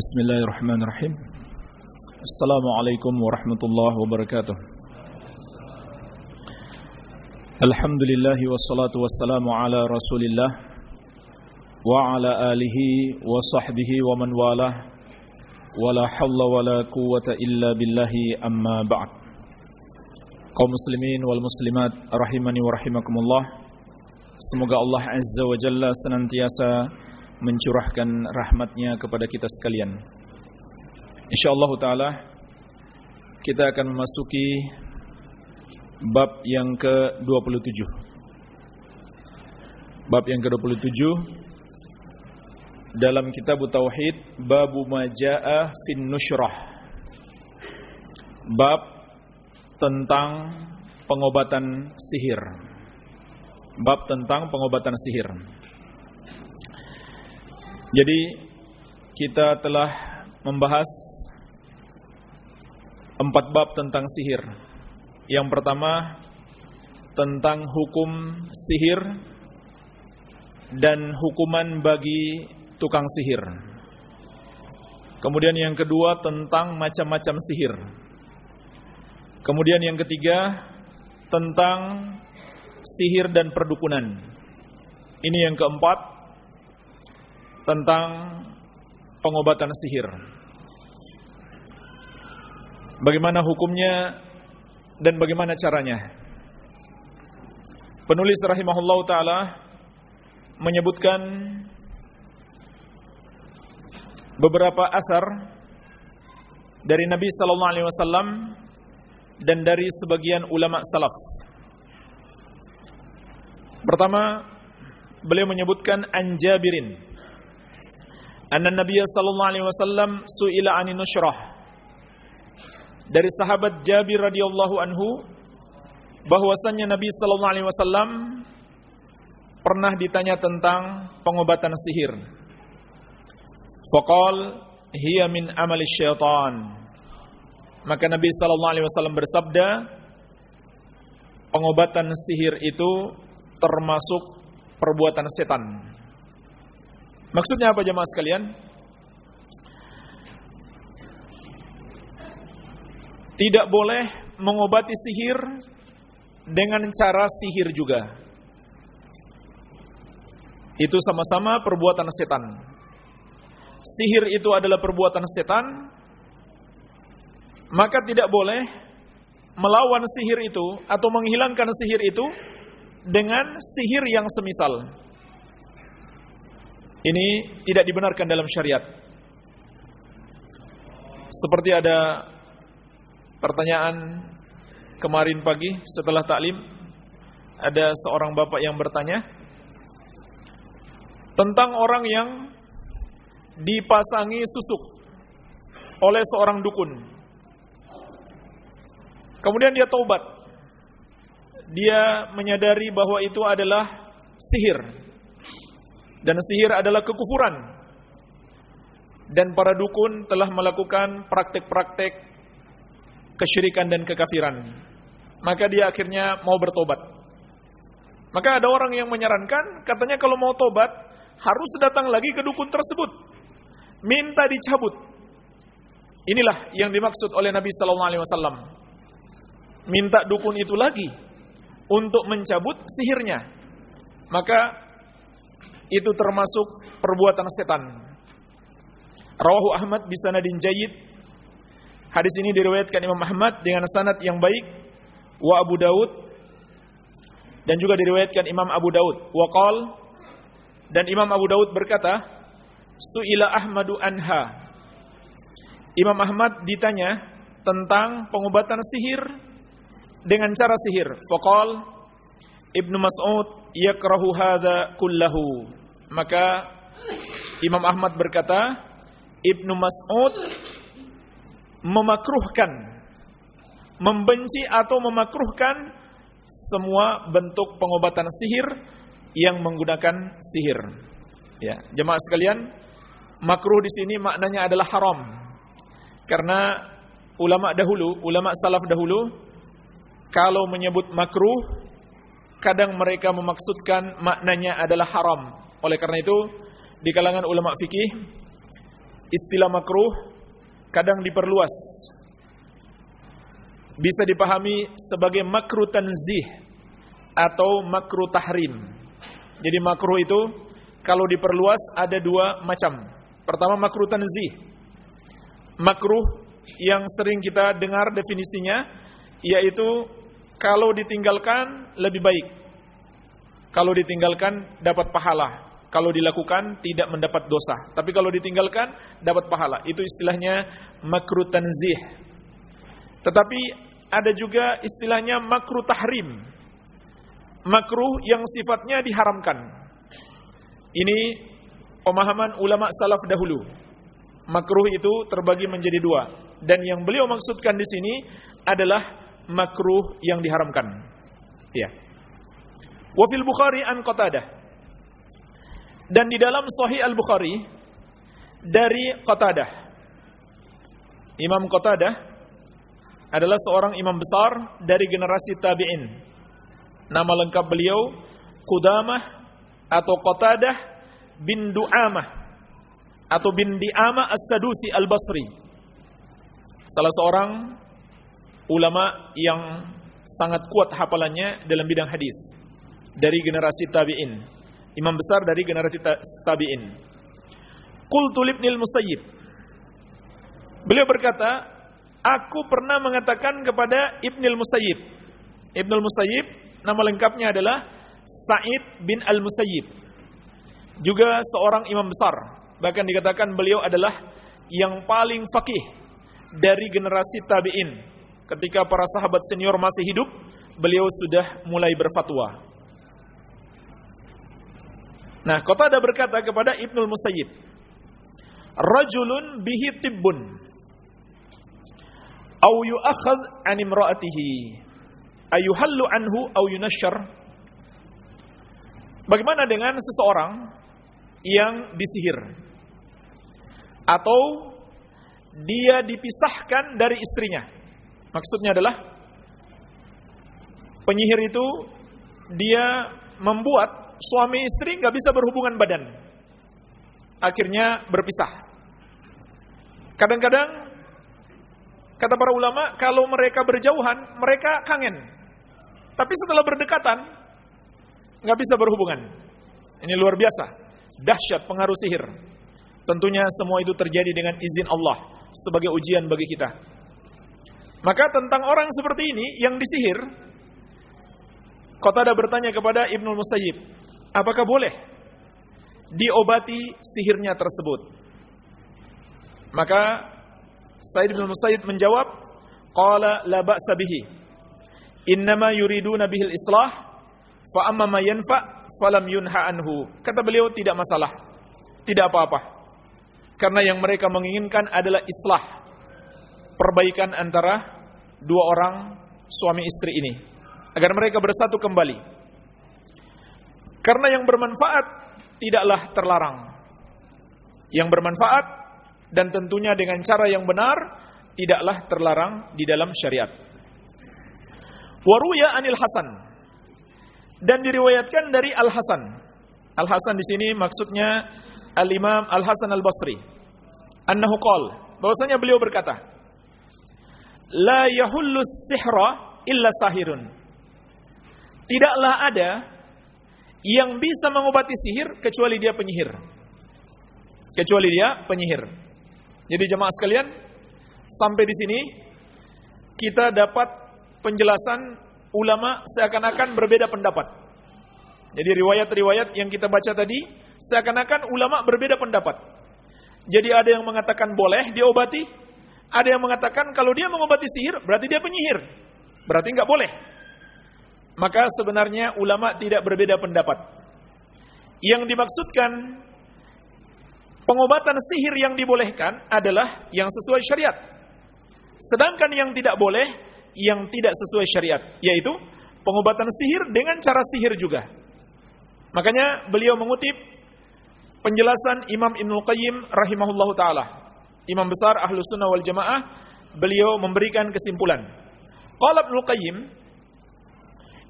بسم الله الرحمن الرحيم السلام عليكم ورحمة الله وبركاته الحمد لله والصلاة والسلام على رسول الله وعلى آله وصحبه ومن والاه ولا حول ولا قوة إلا بالله أما بعد kaum muslimin wal muslimat rahimani wa rahimakumullah. Semoga Allah azza wa jalla senantiasa mencurahkan rahmatnya kepada kita sekalian. InsyaAllah ta'ala kita akan memasuki bab yang ke-27. Bab yang ke-27 dalam kitab Tauhid Babu Maja'a fin Nushrah. Bab tentang pengobatan sihir. Bab tentang pengobatan sihir. Jadi kita telah membahas empat bab tentang sihir. Yang pertama tentang hukum sihir dan hukuman bagi tukang sihir. Kemudian yang kedua tentang macam-macam sihir. Kemudian yang ketiga tentang sihir dan perdukunan. Ini yang keempat tentang pengobatan sihir. Bagaimana hukumnya dan bagaimana caranya? Penulis rahimahullah taala menyebutkan beberapa asar dari Nabi wasallam dan dari sebagian ulama salaf. Pertama, beliau menyebutkan Anjabirin anna Nabi sallallahu alaihi wasallam suila anin nushrah. Dari sahabat Jabir radhiyallahu anhu bahwasanya Nabi sallallahu alaihi wasallam pernah ditanya tentang pengobatan sihir. Faqal hiya min amali syaitan. Maka Nabi sallallahu alaihi wasallam bersabda pengobatan sihir itu termasuk perbuatan setan. Maksudnya apa jemaah sekalian? Tidak boleh mengobati sihir dengan cara sihir juga. Itu sama-sama perbuatan setan. Sihir itu adalah perbuatan setan, maka tidak boleh melawan sihir itu atau menghilangkan sihir itu dengan sihir yang semisal. Ini tidak dibenarkan dalam syariat. Seperti ada pertanyaan kemarin pagi setelah taklim, ada seorang bapak yang bertanya tentang orang yang dipasangi susuk oleh seorang dukun. Kemudian dia taubat. Dia menyadari bahwa itu adalah sihir dan sihir adalah kekufuran. Dan para dukun telah melakukan praktek-praktek kesyirikan dan kekafiran. Maka dia akhirnya mau bertobat. Maka ada orang yang menyarankan, katanya kalau mau tobat harus datang lagi ke dukun tersebut. Minta dicabut. Inilah yang dimaksud oleh Nabi sallallahu alaihi wasallam. Minta dukun itu lagi untuk mencabut sihirnya. Maka itu termasuk perbuatan setan. Rawahu Ahmad bisanadin jayyid. Hadis ini diriwayatkan Imam Ahmad dengan sanad yang baik wa Abu Daud dan juga diriwayatkan Imam Abu Daud. Wa qal dan Imam Abu Daud berkata, Su'ila Ahmadu anha. Imam Ahmad ditanya tentang pengobatan sihir dengan cara sihir. Faqal Ibnu Mas'ud yakrahu hadza kullahu. Maka Imam Ahmad berkata, Ibnu Mas'ud memakruhkan, membenci atau memakruhkan semua bentuk pengobatan sihir yang menggunakan sihir. Ya, jemaah sekalian, makruh di sini maknanya adalah haram. Karena ulama dahulu, ulama salaf dahulu kalau menyebut makruh kadang mereka memaksudkan maknanya adalah haram oleh karena itu, di kalangan ulama fikih istilah makruh kadang diperluas. Bisa dipahami sebagai makruh tanzih atau makruh tahrim. Jadi makruh itu kalau diperluas ada dua macam. Pertama makruh tanzih. Makruh yang sering kita dengar definisinya yaitu kalau ditinggalkan lebih baik. Kalau ditinggalkan dapat pahala. Kalau dilakukan tidak mendapat dosa. Tapi kalau ditinggalkan dapat pahala. Itu istilahnya makruh tanzih. Tetapi ada juga istilahnya makruh tahrim. Makruh yang sifatnya diharamkan. Ini pemahaman ulama salaf dahulu. Makruh itu terbagi menjadi dua. Dan yang beliau maksudkan di sini adalah makruh yang diharamkan. Ya. Wa fil Bukhari an Qatadah dan di dalam Sahih Al-Bukhari dari Qatadah. Imam Qatadah adalah seorang imam besar dari generasi tabi'in. Nama lengkap beliau Qudamah atau Qatadah bin Du'amah atau bin Di'amah As-Sadusi Al-Basri. Salah seorang ulama yang sangat kuat hafalannya dalam bidang hadis dari generasi tabi'in imam besar dari generasi tabi'in. Qultu libnil Musayyib. Beliau berkata, aku pernah mengatakan kepada Ibnil Musayyib. Ibnul Musayyib nama lengkapnya adalah Sa'id bin Al-Musayyib. Juga seorang imam besar. Bahkan dikatakan beliau adalah yang paling fakih dari generasi tabi'in. Ketika para sahabat senior masih hidup, beliau sudah mulai berfatwa. Nah, kota ada berkata kepada Ibnul Musayyib, "Rajulun bihi tibbun au yu'akhadh an imra'atihi ayuhallu anhu au yunashar." Bagaimana dengan seseorang yang disihir atau dia dipisahkan dari istrinya? Maksudnya adalah penyihir itu dia membuat suami istri nggak bisa berhubungan badan. Akhirnya berpisah. Kadang-kadang kata para ulama kalau mereka berjauhan mereka kangen. Tapi setelah berdekatan nggak bisa berhubungan. Ini luar biasa. Dahsyat pengaruh sihir. Tentunya semua itu terjadi dengan izin Allah sebagai ujian bagi kita. Maka tentang orang seperti ini yang disihir, Qatada bertanya kepada Ibnu Musayyib, Apakah boleh diobati sihirnya tersebut? Maka Said bin Musayyid menjawab, qala la ba'sa bihi. Innama yuriduna bihil islah fa amma ma yanfa falam yunha anhu. Kata beliau tidak masalah. Tidak apa-apa. Karena yang mereka menginginkan adalah islah. Perbaikan antara dua orang suami istri ini agar mereka bersatu kembali. Karena yang bermanfaat tidaklah terlarang. Yang bermanfaat dan tentunya dengan cara yang benar tidaklah terlarang di dalam syariat. Waruya Anil Hasan dan diriwayatkan dari Al Hasan. Al Hasan di sini maksudnya Al Imam Al Hasan Al Basri. Annahu qol bahwasanya beliau berkata, La yahullu sihra illa sahirun. Tidaklah ada yang bisa mengobati sihir kecuali dia penyihir. Kecuali dia penyihir. Jadi jemaah sekalian, sampai di sini kita dapat penjelasan ulama seakan-akan berbeda pendapat. Jadi riwayat-riwayat yang kita baca tadi seakan-akan ulama berbeda pendapat. Jadi ada yang mengatakan boleh diobati, ada yang mengatakan kalau dia mengobati sihir berarti dia penyihir. Berarti nggak boleh maka sebenarnya ulama tidak berbeda pendapat. Yang dimaksudkan pengobatan sihir yang dibolehkan adalah yang sesuai syariat. Sedangkan yang tidak boleh yang tidak sesuai syariat, yaitu pengobatan sihir dengan cara sihir juga. Makanya beliau mengutip penjelasan Imam Ibnu Qayyim rahimahullahu taala. Imam besar Ahlus Sunnah wal Jamaah, beliau memberikan kesimpulan. Qala Ibnu Qayyim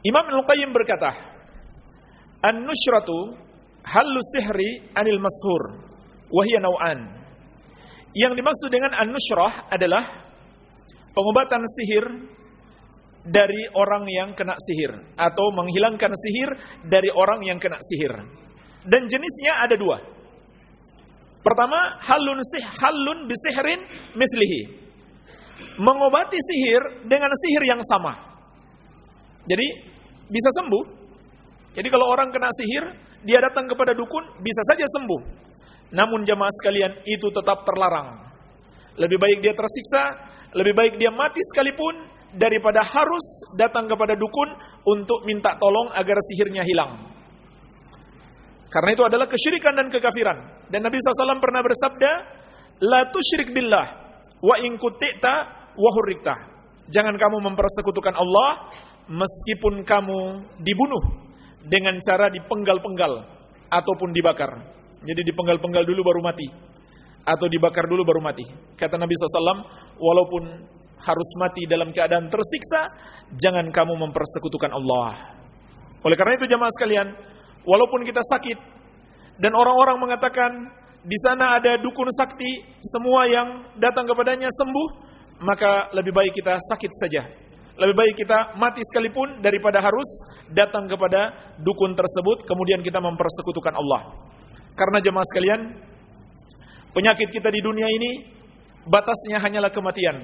Imam Al-Qayyim berkata, An-nushratu hallu sihri anil mashur, wahia naw'an. Yang dimaksud dengan an-nushrah adalah pengobatan sihir dari orang yang kena sihir atau menghilangkan sihir dari orang yang kena sihir. Dan jenisnya ada dua. Pertama, halun sih halun bisihrin mithlihi. Mengobati sihir dengan sihir yang sama. Jadi bisa sembuh. Jadi kalau orang kena sihir, dia datang kepada dukun bisa saja sembuh. Namun jemaah sekalian itu tetap terlarang. Lebih baik dia tersiksa, lebih baik dia mati sekalipun daripada harus datang kepada dukun untuk minta tolong agar sihirnya hilang. Karena itu adalah kesyirikan dan kekafiran. Dan Nabi SAW pernah bersabda, La tusyrik billah, wa in wa hurrikta. Jangan kamu mempersekutukan Allah, meskipun kamu dibunuh dengan cara dipenggal-penggal, ataupun dibakar. Jadi dipenggal-penggal dulu baru mati. Atau dibakar dulu baru mati. Kata Nabi SAW, walaupun harus mati dalam keadaan tersiksa, jangan kamu mempersekutukan Allah. Oleh karena itu jamaah sekalian, walaupun kita sakit dan orang-orang mengatakan di sana ada dukun sakti, semua yang datang kepadanya sembuh, maka lebih baik kita sakit saja. Lebih baik kita mati sekalipun daripada harus datang kepada dukun tersebut kemudian kita mempersekutukan Allah. Karena jemaah sekalian, penyakit kita di dunia ini batasnya hanyalah kematian.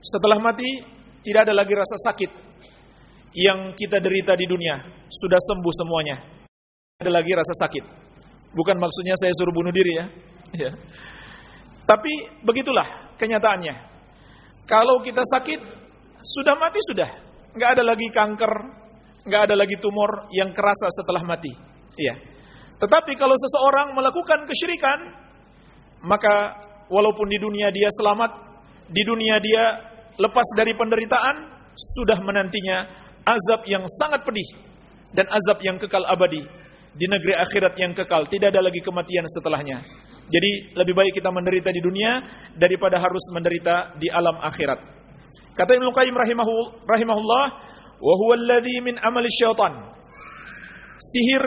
Setelah mati, tidak ada lagi rasa sakit yang kita derita di dunia. Sudah sembuh semuanya. Tidak ada lagi rasa sakit. Bukan maksudnya saya suruh bunuh diri ya. ya. Tapi begitulah kenyataannya. Kalau kita sakit, sudah mati sudah. Nggak ada lagi kanker, nggak ada lagi tumor yang kerasa setelah mati. Iya. Tetapi kalau seseorang melakukan kesyirikan, maka walaupun di dunia dia selamat, di dunia dia lepas dari penderitaan, sudah menantinya azab yang sangat pedih dan azab yang kekal abadi di negeri akhirat yang kekal. Tidak ada lagi kematian setelahnya. Jadi lebih baik kita menderita di dunia daripada harus menderita di alam akhirat. Kata Ibnu Qayyim rahimahullah, "Wa huwa alladhi min amali syaitan." Sihir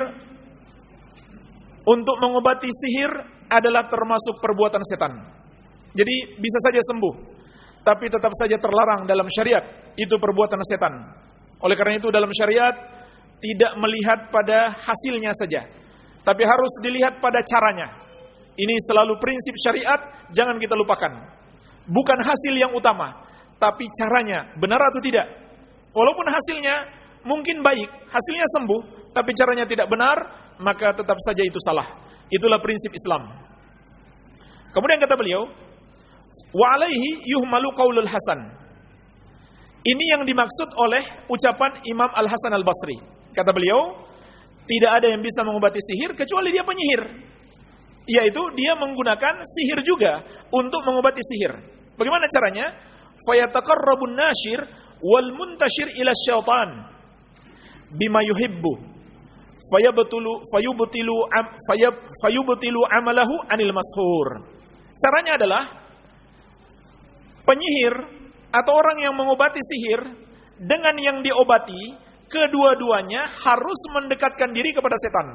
untuk mengobati sihir adalah termasuk perbuatan setan. Jadi bisa saja sembuh tapi tetap saja terlarang dalam syariat. Itu perbuatan setan. Oleh karena itu dalam syariat tidak melihat pada hasilnya saja, tapi harus dilihat pada caranya. Ini selalu prinsip syariat, jangan kita lupakan. Bukan hasil yang utama, tapi caranya benar atau tidak. Walaupun hasilnya mungkin baik, hasilnya sembuh, tapi caranya tidak benar, maka tetap saja itu salah. Itulah prinsip Islam. Kemudian kata beliau, Wa alaihi yuhmalu qaulul Hasan. Ini yang dimaksud oleh ucapan Imam Al-Hasan Al-Basri. Kata beliau, tidak ada yang bisa mengobati sihir kecuali dia penyihir. Yaitu dia menggunakan sihir juga untuk mengobati sihir. Bagaimana caranya? Fayataqarrabun nashir wal muntashir ila syaitan bima yuhibbu fayabtulu fayubtilu am, fayab, fayubtilu amalahu anil mashur. Caranya adalah penyihir atau orang yang mengobati sihir dengan yang diobati, kedua-duanya harus mendekatkan diri kepada setan.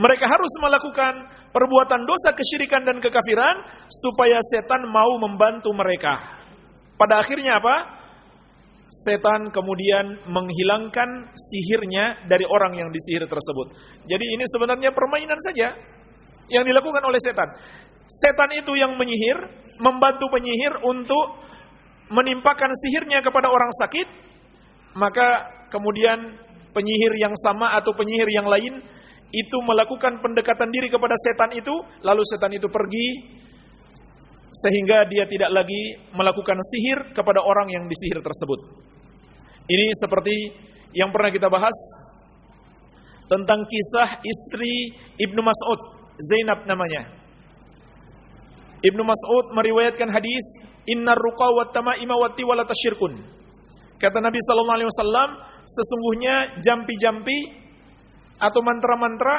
Mereka harus melakukan perbuatan dosa kesyirikan dan kekafiran supaya setan mau membantu mereka. Pada akhirnya apa? Setan kemudian menghilangkan sihirnya dari orang yang disihir tersebut. Jadi ini sebenarnya permainan saja yang dilakukan oleh setan. Setan itu yang menyihir, membantu penyihir untuk menimpakan sihirnya kepada orang sakit, maka kemudian penyihir yang sama atau penyihir yang lain itu melakukan pendekatan diri kepada setan itu, lalu setan itu pergi sehingga dia tidak lagi melakukan sihir kepada orang yang disihir tersebut. Ini seperti yang pernah kita bahas tentang kisah istri Ibnu Mas'ud, Zainab namanya. Ibnu Mas'ud meriwayatkan hadis, "Innar ruqa wa tamaima wa tiwala tasyirkun." Kata Nabi sallallahu alaihi wasallam, sesungguhnya jampi-jampi atau mantra-mantra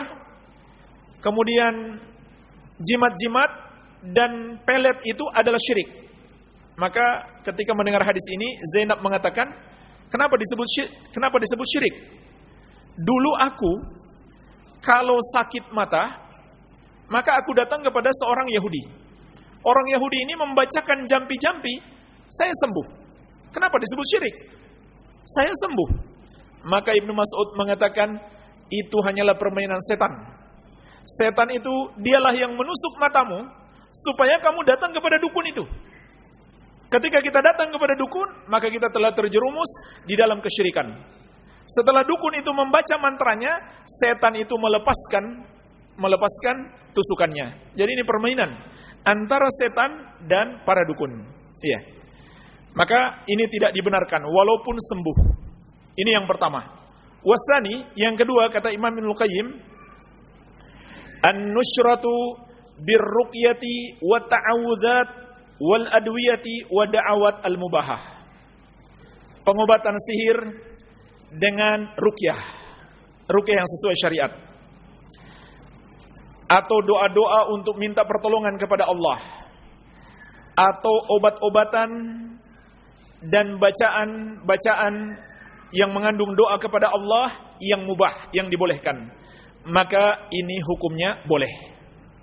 kemudian jimat-jimat dan pelet itu adalah syirik. Maka ketika mendengar hadis ini Zainab mengatakan, "Kenapa disebut syirik? Kenapa disebut syirik?" Dulu aku kalau sakit mata, maka aku datang kepada seorang Yahudi Orang Yahudi ini membacakan jampi-jampi, saya sembuh. Kenapa disebut syirik? Saya sembuh. Maka Ibnu Mas'ud mengatakan, itu hanyalah permainan setan. Setan itu dialah yang menusuk matamu supaya kamu datang kepada dukun itu. Ketika kita datang kepada dukun, maka kita telah terjerumus di dalam kesyirikan. Setelah dukun itu membaca mantranya, setan itu melepaskan melepaskan tusukannya. Jadi ini permainan antara setan dan para dukun. Iya. Maka ini tidak dibenarkan walaupun sembuh. Ini yang pertama. Wasani, yang kedua kata Imam Ibnu Qayyim, an-nusyratu birruqyati wa ta'awudzat wal adwiyati wa da'awat al mubahah. Pengobatan sihir dengan rukyah. Rukyah yang sesuai syariat. Atau doa-doa untuk minta pertolongan kepada Allah. Atau obat-obatan dan bacaan-bacaan yang mengandung doa kepada Allah yang mubah, yang dibolehkan. Maka ini hukumnya boleh.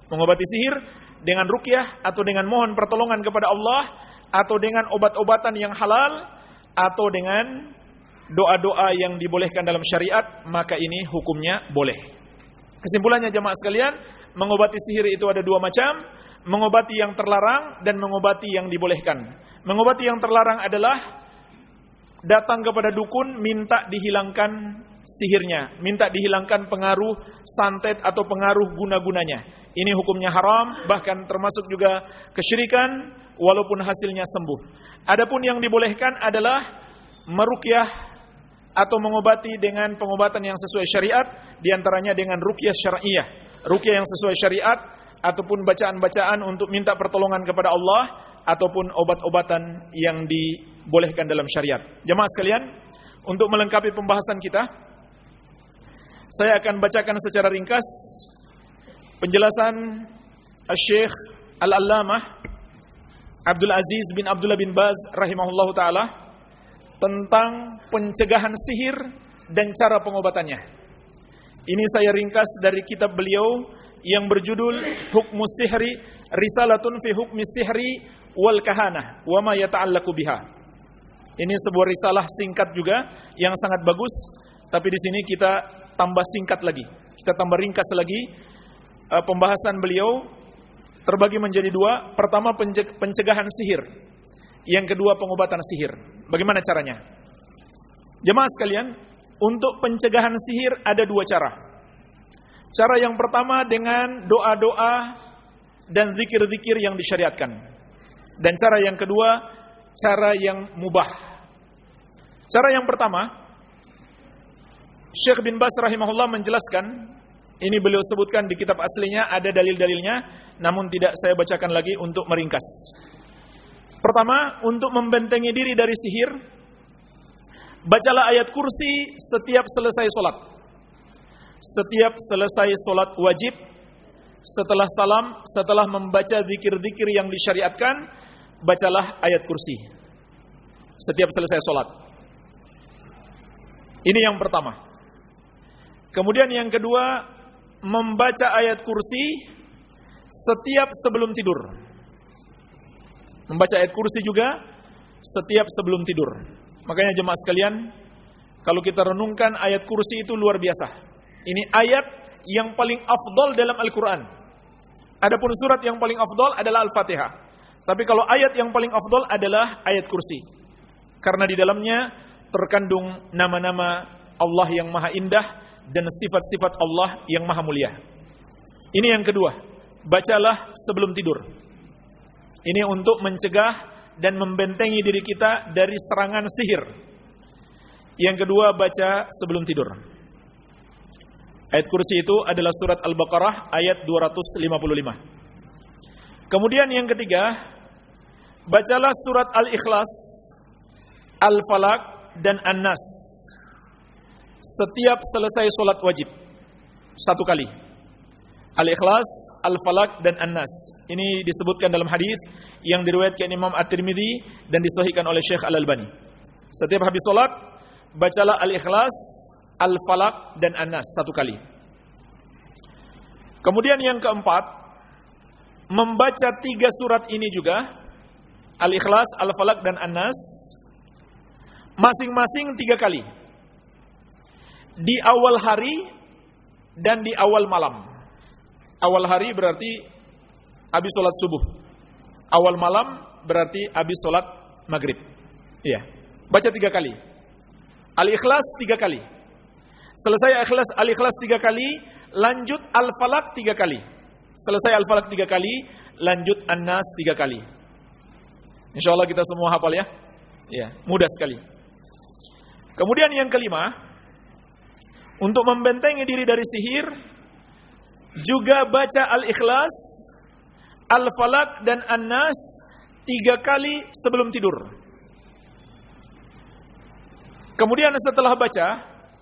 Mengobati sihir dengan rukyah atau dengan mohon pertolongan kepada Allah atau dengan obat-obatan yang halal atau dengan doa-doa yang dibolehkan dalam syariat maka ini hukumnya boleh. Kesimpulannya jemaah sekalian, mengobati sihir itu ada dua macam, mengobati yang terlarang dan mengobati yang dibolehkan. Mengobati yang terlarang adalah datang kepada dukun minta dihilangkan sihirnya, minta dihilangkan pengaruh santet atau pengaruh guna-gunanya. Ini hukumnya haram, bahkan termasuk juga kesyirikan walaupun hasilnya sembuh. Adapun yang dibolehkan adalah merukyah atau mengobati dengan pengobatan yang sesuai syariat, di antaranya dengan rukyah syariah, rukyah yang sesuai syariat ataupun bacaan-bacaan untuk minta pertolongan kepada Allah ataupun obat-obatan yang dibolehkan dalam syariat. Jemaah sekalian, untuk melengkapi pembahasan kita, saya akan bacakan secara ringkas penjelasan Syekh Al-Allamah Abdul Aziz bin Abdullah bin Baz rahimahullahu taala tentang pencegahan sihir dan cara pengobatannya. Ini saya ringkas dari kitab beliau yang berjudul Hukmu Sihri Risalatun fi Hukmi Sihri wal Kahanah wa ma yata'allaqu biha. Ini sebuah risalah singkat juga yang sangat bagus, tapi di sini kita tambah singkat lagi. Kita tambah ringkas lagi uh, pembahasan beliau terbagi menjadi dua. Pertama pencegahan sihir. Yang kedua pengobatan sihir. Bagaimana caranya? Jemaah sekalian, untuk pencegahan sihir ada dua cara. Cara yang pertama dengan doa-doa dan zikir-zikir yang disyariatkan. Dan cara yang kedua, cara yang mubah. Cara yang pertama, Syekh bin Bas rahimahullah menjelaskan ini beliau sebutkan di kitab aslinya ada dalil-dalilnya, namun tidak saya bacakan lagi untuk meringkas. Pertama, untuk membentengi diri dari sihir, bacalah ayat kursi setiap selesai solat. Setiap selesai solat wajib, setelah salam, setelah membaca zikir-zikir yang disyariatkan, bacalah ayat kursi. Setiap selesai solat. Ini yang pertama. Kemudian yang kedua, membaca ayat kursi setiap sebelum tidur. Membaca ayat kursi juga setiap sebelum tidur. Makanya jemaah sekalian, kalau kita renungkan ayat kursi itu luar biasa. Ini ayat yang paling afdol dalam Al-Quran. Adapun surat yang paling afdol adalah Al-Fatihah. Tapi kalau ayat yang paling afdol adalah ayat kursi. Karena di dalamnya terkandung nama-nama Allah yang maha indah dan sifat-sifat Allah yang maha mulia. Ini yang kedua, bacalah sebelum tidur. Ini untuk mencegah dan membentengi diri kita dari serangan sihir. Yang kedua, baca sebelum tidur. Ayat kursi itu adalah surat Al-Baqarah ayat 255. Kemudian yang ketiga, bacalah surat Al-Ikhlas, Al-Falaq dan An-Nas setiap selesai solat wajib satu kali. Al-Ikhlas, Al-Falak dan An-Nas. Ini disebutkan dalam hadis yang diriwayatkan Imam At-Tirmidzi dan disahihkan oleh Syekh Al-Albani. Setiap habis solat bacalah Al-Ikhlas, Al-Falak dan An-Nas satu kali. Kemudian yang keempat, membaca tiga surat ini juga, Al-Ikhlas, Al-Falaq, dan An-Nas, masing-masing tiga kali. Di awal hari dan di awal malam. Awal hari berarti habis sholat subuh. Awal malam berarti habis sholat maghrib. Iya. Baca tiga kali. Al-Ikhlas tiga kali. Selesai Al-Ikhlas, Al-Ikhlas tiga kali, lanjut Al-Falaq tiga kali. Selesai Al-Falaq tiga kali, lanjut An-Nas tiga kali. Insya Allah kita semua hafal ya. Ya, mudah sekali. Kemudian yang kelima, untuk membentengi diri dari sihir, juga baca Al-Ikhlas, Al-Falaq dan An-Nas tiga kali sebelum tidur. Kemudian setelah baca,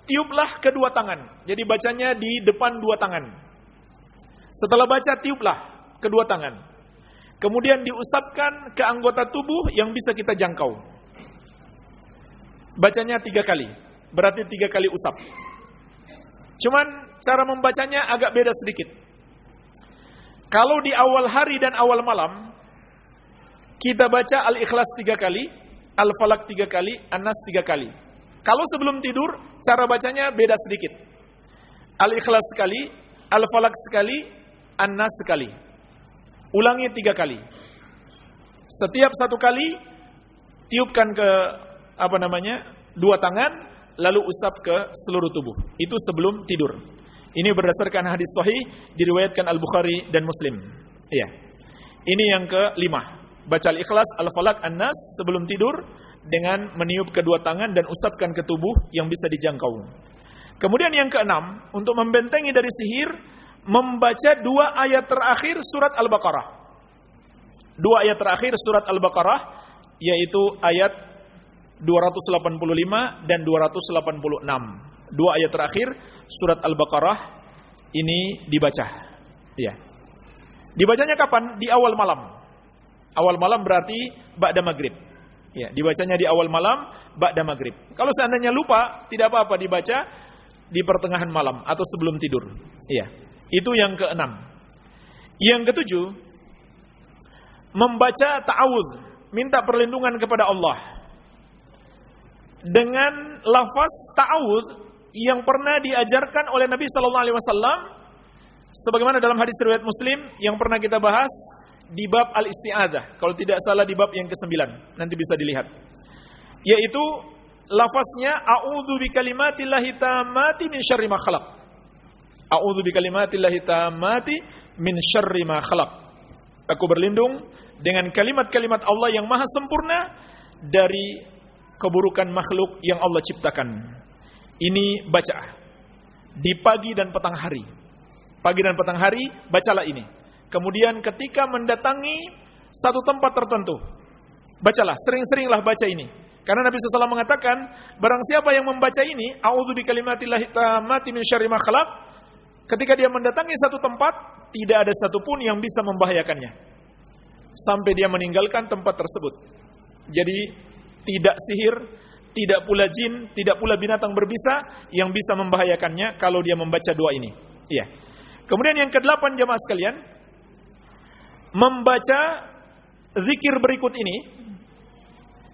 tiuplah kedua tangan. Jadi bacanya di depan dua tangan. Setelah baca, tiuplah kedua tangan. Kemudian diusapkan ke anggota tubuh yang bisa kita jangkau. Bacanya tiga kali. Berarti tiga kali usap. Cuman cara membacanya agak beda sedikit. Kalau di awal hari dan awal malam, kita baca Al-Ikhlas tiga kali, Al-Falak tiga kali, An-Nas tiga kali. Kalau sebelum tidur, cara bacanya beda sedikit. Al-Ikhlas sekali, Al-Falak sekali, An-Nas sekali. Ulangi tiga kali. Setiap satu kali, tiupkan ke apa namanya? Dua tangan, lalu usap ke seluruh tubuh. Itu sebelum tidur. Ini berdasarkan hadis sahih diriwayatkan Al-Bukhari dan Muslim. Iya. Ini yang kelima. Baca Al-Ikhlas, Al-Falak, An-Nas sebelum tidur dengan meniup kedua tangan dan usapkan ke tubuh yang bisa dijangkau. Kemudian yang keenam, untuk membentengi dari sihir, membaca dua ayat terakhir surat Al-Baqarah. Dua ayat terakhir surat Al-Baqarah, yaitu ayat 285 dan 286. Dua ayat terakhir surat Al-Baqarah ini dibaca. Ya. Dibacanya kapan? Di awal malam. Awal malam berarti ba'da maghrib. Ya, dibacanya di awal malam, ba'da maghrib. Kalau seandainya lupa, tidak apa-apa dibaca di pertengahan malam atau sebelum tidur. Ya, itu yang keenam. Yang ketujuh, membaca ta'awud, minta perlindungan kepada Allah. Dengan lafaz ta'awud yang pernah diajarkan oleh Nabi sallallahu alaihi wasallam sebagaimana dalam hadis riwayat Muslim yang pernah kita bahas di bab al-isti'adah. Kalau tidak salah di bab yang ke-9. Nanti bisa dilihat. Yaitu lafaznya a'udzu bikalimatillahi tammati min syarri ma khalaq. A'udzu bikalimatillahi tammati min syarri ma khalaq. Aku berlindung dengan kalimat-kalimat Allah yang maha sempurna dari keburukan makhluk yang Allah ciptakan. Ini baca di pagi dan petang hari. Pagi dan petang hari bacalah ini. Kemudian ketika mendatangi satu tempat tertentu, bacalah, sering-seringlah baca ini. Karena Nabi SAW mengatakan, barang siapa yang membaca ini, a'udzu bikalimatillahi tammati min syarri ma khalaq, ketika dia mendatangi satu tempat, tidak ada satupun yang bisa membahayakannya. Sampai dia meninggalkan tempat tersebut. Jadi, tidak sihir, tidak pula jin, tidak pula binatang berbisa yang bisa membahayakannya kalau dia membaca doa ini. Iya. Kemudian yang kedelapan jemaah sekalian, membaca zikir berikut ini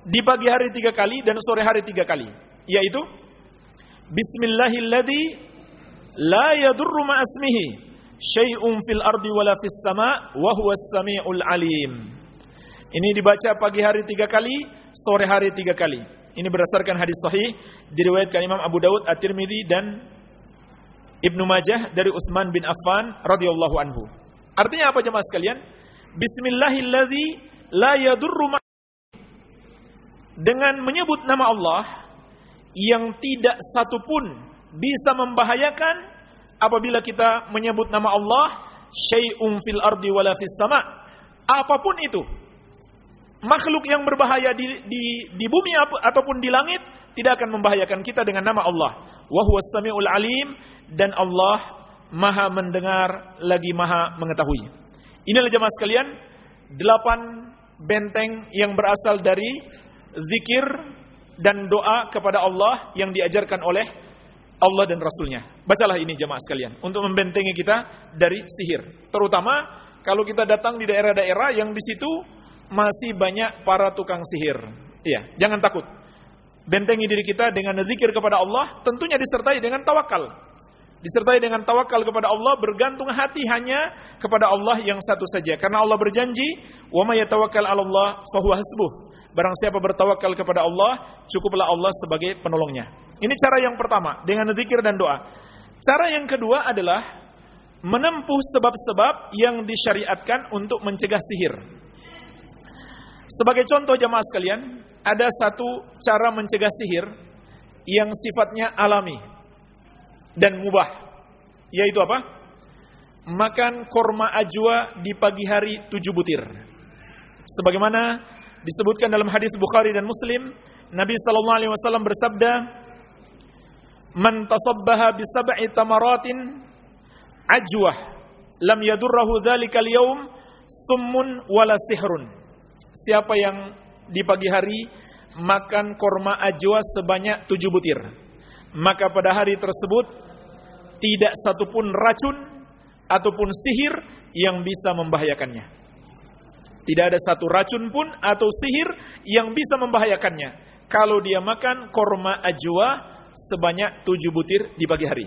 di pagi hari tiga kali dan sore hari tiga kali, yaitu Bismillahilladzi la yadurru ma'asmihi syai'un fil ardi wala fis sama' wa huwas samiul alim. Ini dibaca pagi hari tiga kali, sore hari tiga kali. Ini berdasarkan hadis sahih diriwayatkan Imam Abu Daud, At-Tirmidzi dan Ibnu Majah dari Utsman bin Affan radhiyallahu anhu. Artinya apa jemaah sekalian? Bismillahilladzi la yadurru dengan menyebut nama Allah yang tidak satupun bisa membahayakan apabila kita menyebut nama Allah syai'un fil ardi wala fis sama apa pun itu makhluk yang berbahaya di, di, di bumi ataupun di langit tidak akan membahayakan kita dengan nama Allah wa samiul alim dan Allah maha mendengar lagi maha mengetahui Inilah jemaah sekalian, delapan benteng yang berasal dari zikir dan doa kepada Allah yang diajarkan oleh Allah dan Rasulnya. Bacalah ini jemaah sekalian, untuk membentengi kita dari sihir. Terutama kalau kita datang di daerah-daerah yang di situ masih banyak para tukang sihir. Iya, jangan takut. Bentengi diri kita dengan zikir kepada Allah, tentunya disertai dengan tawakal. Disertai dengan tawakal kepada Allah, bergantung hati hanya kepada Allah yang satu saja. Karena Allah berjanji, "Wa may yatawakkal 'ala Allah fahuwa hasbuh." Barang siapa bertawakal kepada Allah, cukuplah Allah sebagai penolongnya. Ini cara yang pertama, dengan zikir dan doa. Cara yang kedua adalah menempuh sebab-sebab yang disyariatkan untuk mencegah sihir. Sebagai contoh jamaah sekalian, ada satu cara mencegah sihir yang sifatnya alami dan mubah. Yaitu apa? Makan korma ajwa di pagi hari tujuh butir. Sebagaimana disebutkan dalam hadis Bukhari dan Muslim, Nabi sallallahu alaihi wasallam bersabda, "Man tasabbaha bi sab'i tamaratin ajwah lam yadurrahu dzalikal yaum summun wala sihrun. Siapa yang di pagi hari makan korma ajwa sebanyak tujuh butir, maka pada hari tersebut tidak satupun racun ataupun sihir yang bisa membahayakannya. Tidak ada satu racun pun atau sihir yang bisa membahayakannya kalau dia makan korma ajwa sebanyak tujuh butir di pagi hari.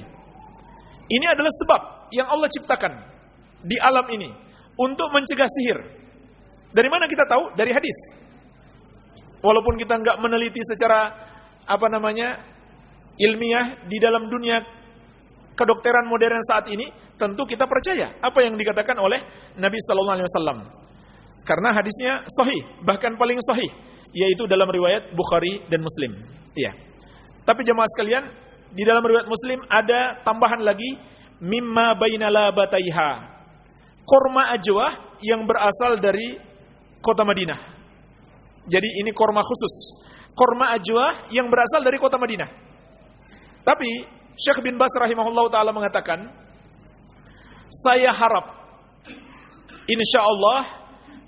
Ini adalah sebab yang Allah ciptakan di alam ini untuk mencegah sihir. Dari mana kita tahu? Dari hadis. Walaupun kita nggak meneliti secara apa namanya ilmiah di dalam dunia kedokteran modern saat ini, tentu kita percaya apa yang dikatakan oleh Nabi Sallallahu Alaihi Wasallam. Karena hadisnya sahih, bahkan paling sahih, yaitu dalam riwayat Bukhari dan Muslim. Iya. Tapi jemaah sekalian, di dalam riwayat Muslim ada tambahan lagi mimma baina labataiha. Korma ajwa yang berasal dari kota Madinah. Jadi ini korma khusus. Korma ajwa yang berasal dari kota Madinah. Tapi Syekh bin Bas rahimahullah taala mengatakan, saya harap insya Allah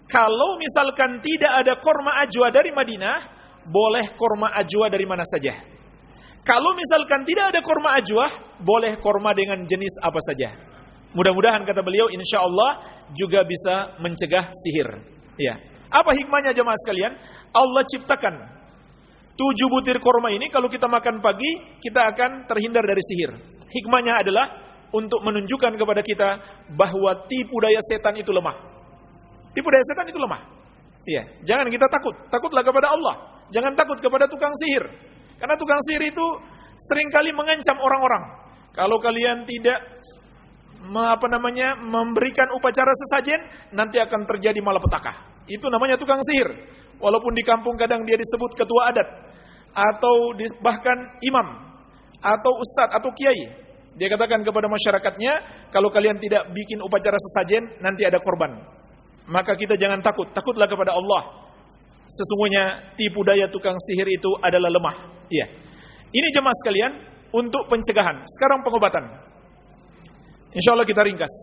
kalau misalkan tidak ada korma ajwa dari Madinah, boleh korma ajwa dari mana saja. Kalau misalkan tidak ada korma ajwah, boleh korma dengan jenis apa saja. Mudah-mudahan kata beliau, insya Allah juga bisa mencegah sihir. Ya. Apa hikmahnya jemaah sekalian? Allah ciptakan tujuh butir korma ini kalau kita makan pagi, kita akan terhindar dari sihir. Hikmahnya adalah untuk menunjukkan kepada kita bahwa tipu daya setan itu lemah. Tipu daya setan itu lemah. Iya, jangan kita takut. Takutlah kepada Allah. Jangan takut kepada tukang sihir. Karena tukang sihir itu sering kali mengancam orang-orang. Kalau kalian tidak apa namanya memberikan upacara sesajen, nanti akan terjadi malapetaka. Itu namanya tukang sihir. Walaupun di kampung kadang dia disebut ketua adat atau bahkan imam atau ustadz atau kiai. Dia katakan kepada masyarakatnya, kalau kalian tidak bikin upacara sesajen, nanti ada korban. Maka kita jangan takut, takutlah kepada Allah sesungguhnya tipu daya tukang sihir itu adalah lemah. Iya. Ini jemaah sekalian untuk pencegahan. Sekarang pengobatan. Insya Allah kita ringkas.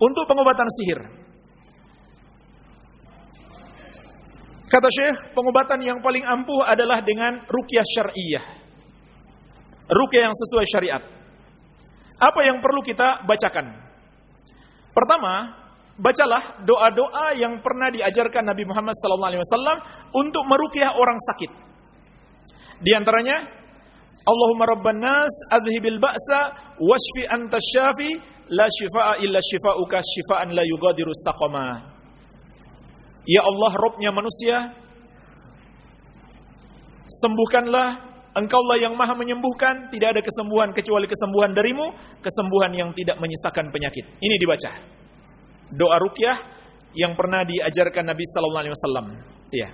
Untuk pengobatan sihir. Kata Syekh, pengobatan yang paling ampuh adalah dengan rukyah syariah. Rukyah yang sesuai syariat. Apa yang perlu kita bacakan? Pertama, bacalah doa-doa yang pernah diajarkan Nabi Muhammad SAW untuk merukyah orang sakit. Di antaranya, Allahumma rabban nas adhibil ba'sa washfi anta syafi la shifa'a illa shifa'uka shifa'an la yugadiru saqama. Ya Allah, Robnya manusia, sembuhkanlah Engkaulah yang maha menyembuhkan, tidak ada kesembuhan kecuali kesembuhan darimu, kesembuhan yang tidak menyisakan penyakit. Ini dibaca doa rukyah yang pernah diajarkan Nabi sallallahu alaihi wasallam. Iya.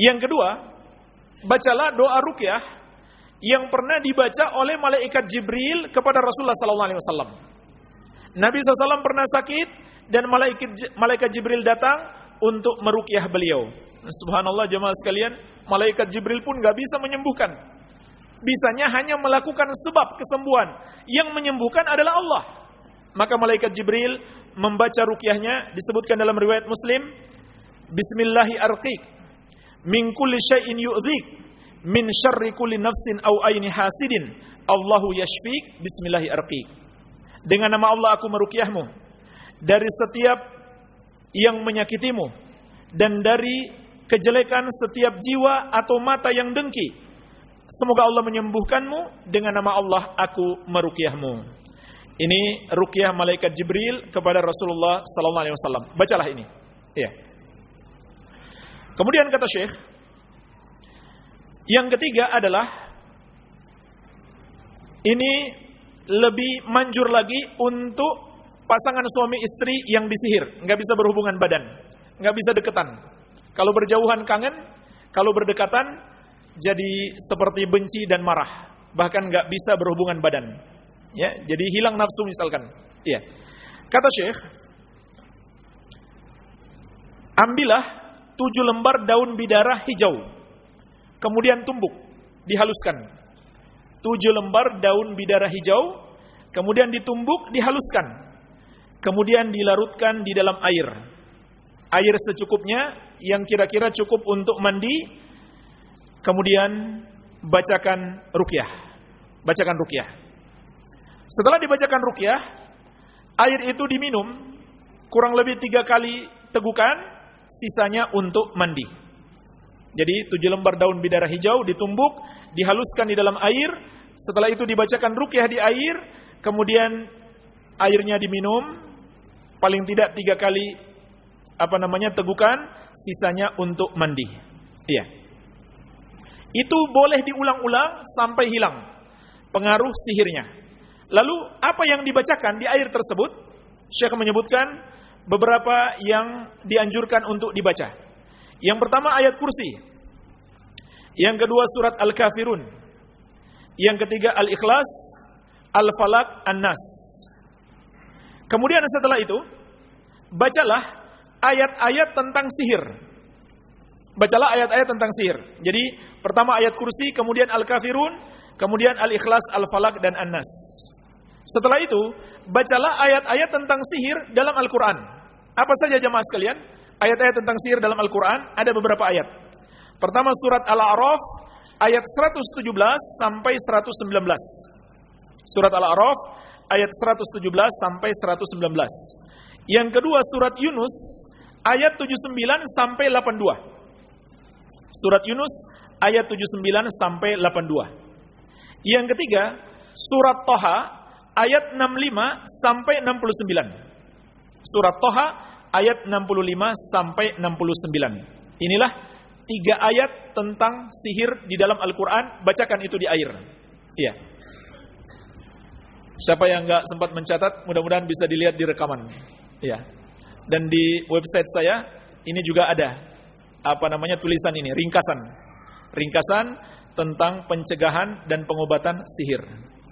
Yang kedua, bacalah doa rukyah yang pernah dibaca oleh malaikat Jibril kepada Rasulullah sallallahu alaihi wasallam. Nabi SAW pernah sakit dan malaikat malaikat Jibril datang untuk merukyah beliau. Subhanallah jemaah sekalian, malaikat Jibril pun gak bisa menyembuhkan. Bisanya hanya melakukan sebab kesembuhan. Yang menyembuhkan adalah Allah. Maka malaikat Jibril membaca rukyahnya disebutkan dalam riwayat Muslim Bismillahi arqiq min kulli syai'in yu'dhik min syarri kulli nafsin aw aini hasidin Allahu yashfik bismillahi arqiq Dengan nama Allah aku merukyahmu dari setiap yang menyakitimu dan dari kejelekan setiap jiwa atau mata yang dengki. Semoga Allah menyembuhkanmu dengan nama Allah aku meruqyahmu. Ini ruqyah malaikat Jibril kepada Rasulullah sallallahu alaihi wasallam. Bacalah ini. Ya. Kemudian kata Syekh, yang ketiga adalah ini lebih manjur lagi untuk pasangan suami istri yang disihir, nggak bisa berhubungan badan, nggak bisa deketan. Kalau berjauhan kangen, kalau berdekatan jadi seperti benci dan marah, bahkan nggak bisa berhubungan badan. Ya, jadi hilang nafsu misalkan. Ya. Kata Syekh, ambillah tujuh lembar daun bidara hijau, kemudian tumbuk, dihaluskan. Tujuh lembar daun bidara hijau, kemudian ditumbuk, dihaluskan. Kemudian dilarutkan di dalam air. Air secukupnya yang kira-kira cukup untuk mandi kemudian bacakan rukyah. Bacakan rukyah. Setelah dibacakan rukyah air itu diminum kurang lebih tiga kali tegukan sisanya untuk mandi jadi tujuh lembar daun bidara hijau ditumbuk dihaluskan di dalam air setelah itu dibacakan rukyah di air kemudian airnya diminum paling tidak tiga kali apa namanya tegukan, sisanya untuk mandi. Iya. Itu boleh diulang-ulang sampai hilang pengaruh sihirnya. Lalu apa yang dibacakan di air tersebut? Syekh menyebutkan beberapa yang dianjurkan untuk dibaca. Yang pertama ayat kursi. Yang kedua surat Al-Kafirun. Yang ketiga Al-Ikhlas, Al-Falaq, An-Nas. Kemudian setelah itu, bacalah ayat-ayat tentang sihir. Bacalah ayat-ayat tentang sihir. Jadi pertama ayat kursi, kemudian Al-Kafirun, kemudian Al-Ikhlas, Al-Falaq dan An-Nas. Setelah itu, bacalah ayat-ayat tentang sihir dalam Al-Qur'an. Apa saja jemaah sekalian? Ayat-ayat tentang sihir dalam Al-Qur'an ada beberapa ayat. Pertama surat Al-A'raf ayat 117 sampai 119. Surat Al-A'raf ayat 117 sampai 119. Yang kedua surat Yunus ayat 79 sampai 82. Surat Yunus ayat 79 sampai 82. Yang ketiga, surat Toha ayat 65 sampai 69. Surat Toha ayat 65 sampai 69. Inilah tiga ayat tentang sihir di dalam Al-Quran. Bacakan itu di air. Iya. Siapa yang nggak sempat mencatat, mudah-mudahan bisa dilihat di rekaman. Iya. Dan di website saya ini juga ada apa namanya tulisan ini, ringkasan. Ringkasan tentang pencegahan dan pengobatan sihir.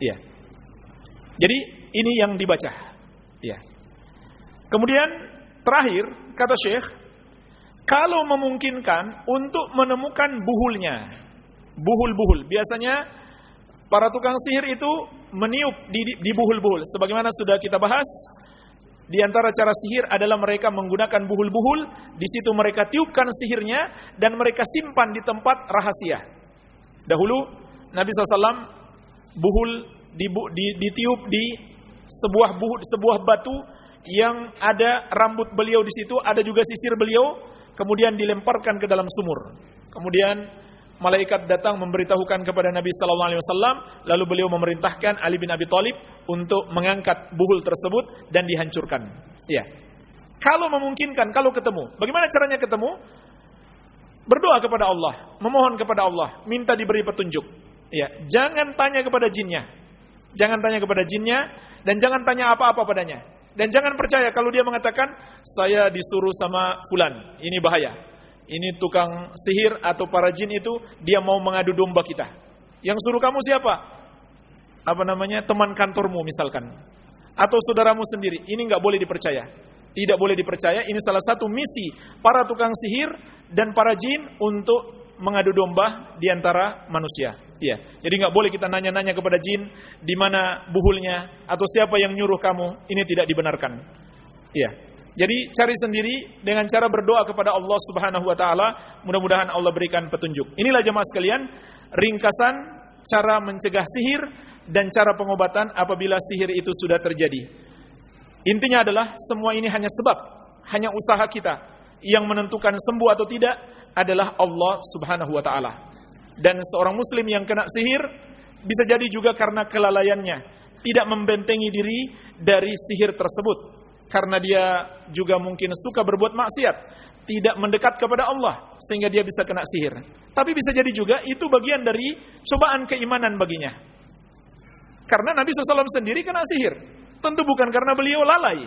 Iya. Jadi ini yang dibaca. Iya. Kemudian terakhir kata Syekh, kalau memungkinkan untuk menemukan buhulnya. Buhul-buhul. Biasanya para tukang sihir itu meniup di, di buhul-buhul sebagaimana sudah kita bahas di antara cara sihir adalah mereka menggunakan buhul-buhul, di situ mereka tiupkan sihirnya dan mereka simpan di tempat rahasia. Dahulu Nabi SAW buhul ditiup di sebuah buhul, sebuah batu yang ada rambut beliau di situ, ada juga sisir beliau, kemudian dilemparkan ke dalam sumur. Kemudian malaikat datang memberitahukan kepada Nabi sallallahu alaihi wasallam, lalu beliau memerintahkan Ali bin Abi Thalib untuk mengangkat buhul tersebut dan dihancurkan. Ya. Kalau memungkinkan, kalau ketemu. Bagaimana caranya ketemu? Berdoa kepada Allah, memohon kepada Allah, minta diberi petunjuk. Ya, jangan tanya kepada jinnya. Jangan tanya kepada jinnya dan jangan tanya apa-apa padanya. Dan jangan percaya kalau dia mengatakan saya disuruh sama fulan. Ini bahaya ini tukang sihir atau para jin itu dia mau mengadu domba kita. Yang suruh kamu siapa? Apa namanya? Teman kantormu misalkan. Atau saudaramu sendiri. Ini nggak boleh dipercaya. Tidak boleh dipercaya. Ini salah satu misi para tukang sihir dan para jin untuk mengadu domba di antara manusia. Iya. Jadi nggak boleh kita nanya-nanya kepada jin di mana buhulnya atau siapa yang nyuruh kamu. Ini tidak dibenarkan. Iya. Jadi cari sendiri dengan cara berdoa kepada Allah Subhanahu wa taala, mudah-mudahan Allah berikan petunjuk. Inilah jemaah sekalian, ringkasan cara mencegah sihir dan cara pengobatan apabila sihir itu sudah terjadi. Intinya adalah semua ini hanya sebab, hanya usaha kita yang menentukan sembuh atau tidak adalah Allah Subhanahu wa taala. Dan seorang muslim yang kena sihir bisa jadi juga karena kelalaiannya, tidak membentengi diri dari sihir tersebut karena dia juga mungkin suka berbuat maksiat, tidak mendekat kepada Allah sehingga dia bisa kena sihir. Tapi bisa jadi juga itu bagian dari cobaan keimanan baginya. Karena Nabi SAW sendiri kena sihir. Tentu bukan karena beliau lalai,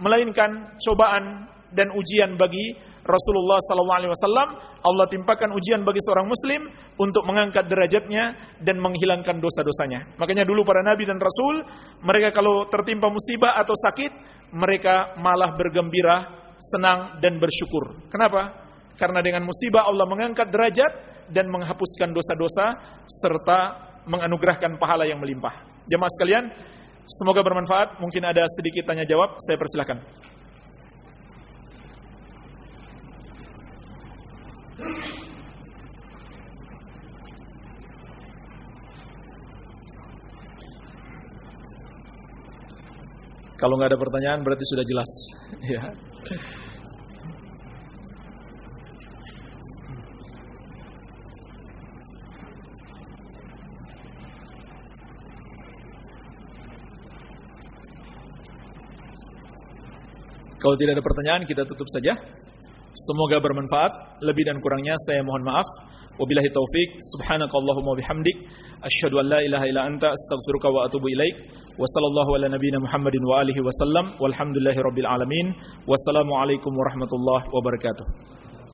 melainkan cobaan dan ujian bagi Rasulullah SAW. Allah timpakan ujian bagi seorang Muslim untuk mengangkat derajatnya dan menghilangkan dosa-dosanya. Makanya dulu para Nabi dan Rasul, mereka kalau tertimpa musibah atau sakit, mereka malah bergembira, senang dan bersyukur. Kenapa? Karena dengan musibah Allah mengangkat derajat dan menghapuskan dosa-dosa serta menganugerahkan pahala yang melimpah. Jemaah sekalian, semoga bermanfaat. Mungkin ada sedikit tanya jawab, saya persilahkan. Kalau nggak ada pertanyaan berarti sudah jelas. Ya. Kalau tidak ada pertanyaan kita tutup saja. Semoga bermanfaat. Lebih dan kurangnya saya mohon maaf. Wabillahi taufik. Subhanakallahumma bihamdik. Asyhadu an la ilaha illa anta astaghfiruka wa atubu ilaik. Wa sallallahu ala nabiyyina Muhammadin wa alihi wasallam. Walhamdulillahi rabbil alamin. Wassalamualaikum warahmatullahi wabarakatuh.